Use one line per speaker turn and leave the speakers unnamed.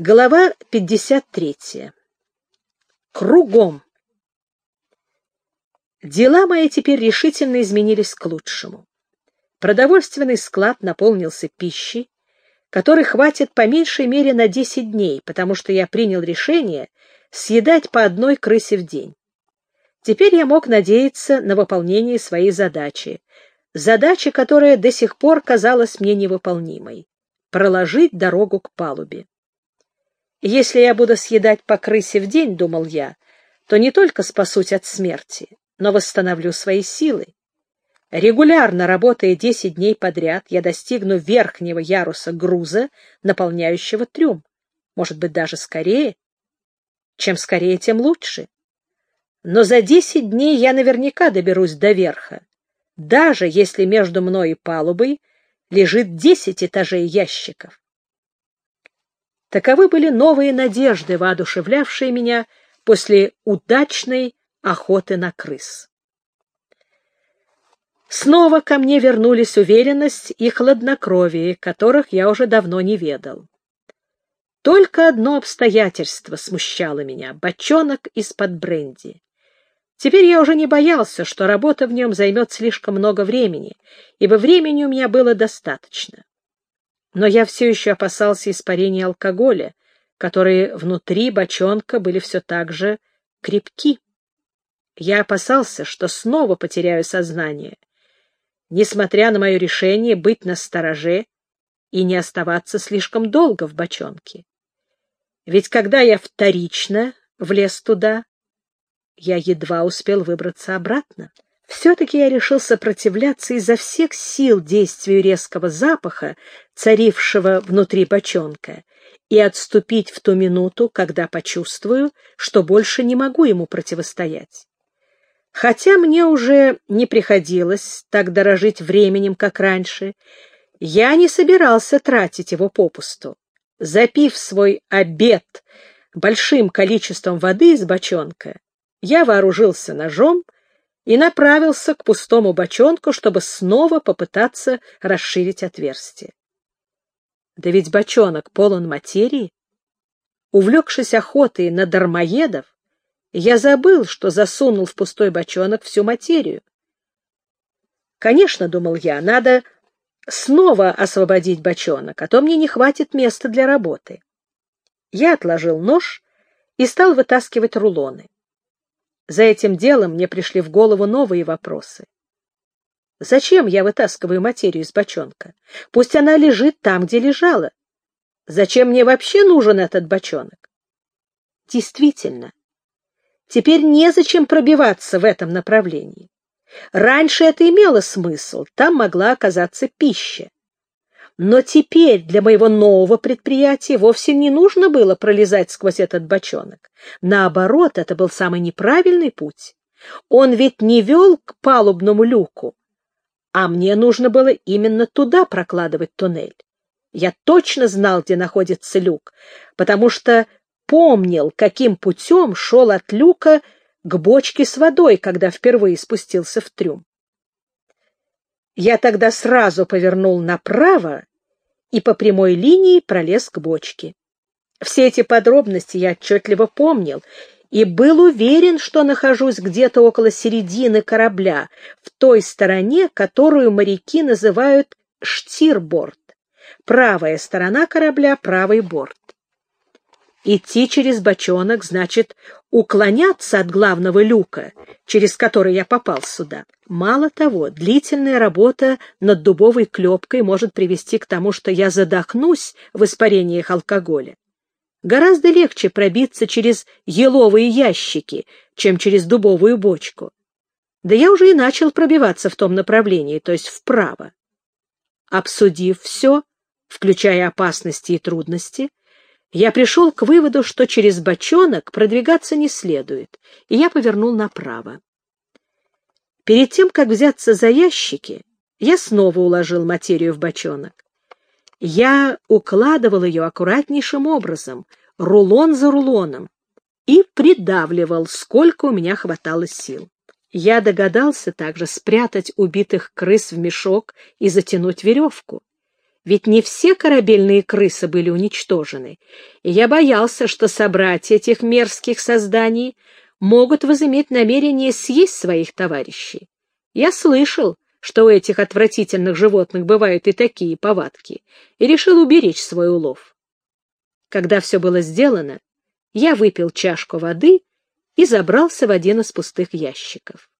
Глава 53. Кругом. Дела мои теперь решительно изменились к лучшему. Продовольственный склад наполнился пищей, которой хватит по меньшей мере на 10 дней, потому что я принял решение съедать по одной крысе в день. Теперь я мог надеяться на выполнение своей задачи, задачи, которая до сих пор казалась мне невыполнимой — проложить дорогу к палубе. Если я буду съедать по крысе в день, — думал я, — то не только спасусь от смерти, но восстановлю свои силы. Регулярно работая десять дней подряд, я достигну верхнего яруса груза, наполняющего трюм. Может быть, даже скорее. Чем скорее, тем лучше. Но за десять дней я наверняка доберусь до верха, даже если между мной и палубой лежит десять этажей ящиков. Таковы были новые надежды, воодушевлявшие меня после удачной охоты на крыс. Снова ко мне вернулись уверенность и хладнокровие, которых я уже давно не ведал. Только одно обстоятельство смущало меня — бочонок из-под бренди. Теперь я уже не боялся, что работа в нем займет слишком много времени, ибо времени у меня было достаточно но я все еще опасался испарения алкоголя, которые внутри бочонка были все так же крепки. Я опасался, что снова потеряю сознание, несмотря на мое решение быть на стороже и не оставаться слишком долго в бочонке. Ведь когда я вторично влез туда, я едва успел выбраться обратно. Все-таки я решил сопротивляться изо всех сил действию резкого запаха, царившего внутри бочонка, и отступить в ту минуту, когда почувствую, что больше не могу ему противостоять. Хотя мне уже не приходилось так дорожить временем, как раньше, я не собирался тратить его попусту. Запив свой обед большим количеством воды из бочонка, я вооружился ножом, и направился к пустому бочонку, чтобы снова попытаться расширить отверстие. Да ведь бочонок полон материи. Увлекшись охотой на дармоедов, я забыл, что засунул в пустой бочонок всю материю. Конечно, думал я, надо снова освободить бочонок, а то мне не хватит места для работы. Я отложил нож и стал вытаскивать рулоны. За этим делом мне пришли в голову новые вопросы. Зачем я вытаскиваю материю из бочонка? Пусть она лежит там, где лежала. Зачем мне вообще нужен этот бочонок? Действительно, теперь незачем пробиваться в этом направлении. Раньше это имело смысл, там могла оказаться пища. Но теперь для моего нового предприятия вовсе не нужно было пролезать сквозь этот бочонок. Наоборот, это был самый неправильный путь. Он ведь не вел к палубному люку, а мне нужно было именно туда прокладывать туннель. Я точно знал, где находится люк, потому что помнил, каким путем шел от люка к бочке с водой, когда впервые спустился в трюм. Я тогда сразу повернул направо и по прямой линии пролез к бочке. Все эти подробности я отчетливо помнил и был уверен, что нахожусь где-то около середины корабля, в той стороне, которую моряки называют штирборд. Правая сторона корабля — правый борт. Идти через бочонок значит уклоняться от главного люка, через который я попал сюда. Мало того, длительная работа над дубовой клепкой может привести к тому, что я задохнусь в испарениях алкоголя. Гораздо легче пробиться через еловые ящики, чем через дубовую бочку. Да я уже и начал пробиваться в том направлении, то есть вправо. Обсудив все, включая опасности и трудности, я пришел к выводу, что через бочонок продвигаться не следует, и я повернул направо. Перед тем, как взяться за ящики, я снова уложил материю в бочонок. Я укладывал ее аккуратнейшим образом, рулон за рулоном, и придавливал, сколько у меня хватало сил. Я догадался также спрятать убитых крыс в мешок и затянуть веревку. Ведь не все корабельные крысы были уничтожены, и я боялся, что собратья этих мерзких созданий могут возыметь намерение съесть своих товарищей. Я слышал, что у этих отвратительных животных бывают и такие повадки, и решил уберечь свой улов. Когда все было сделано, я выпил чашку воды и забрался в один из пустых ящиков.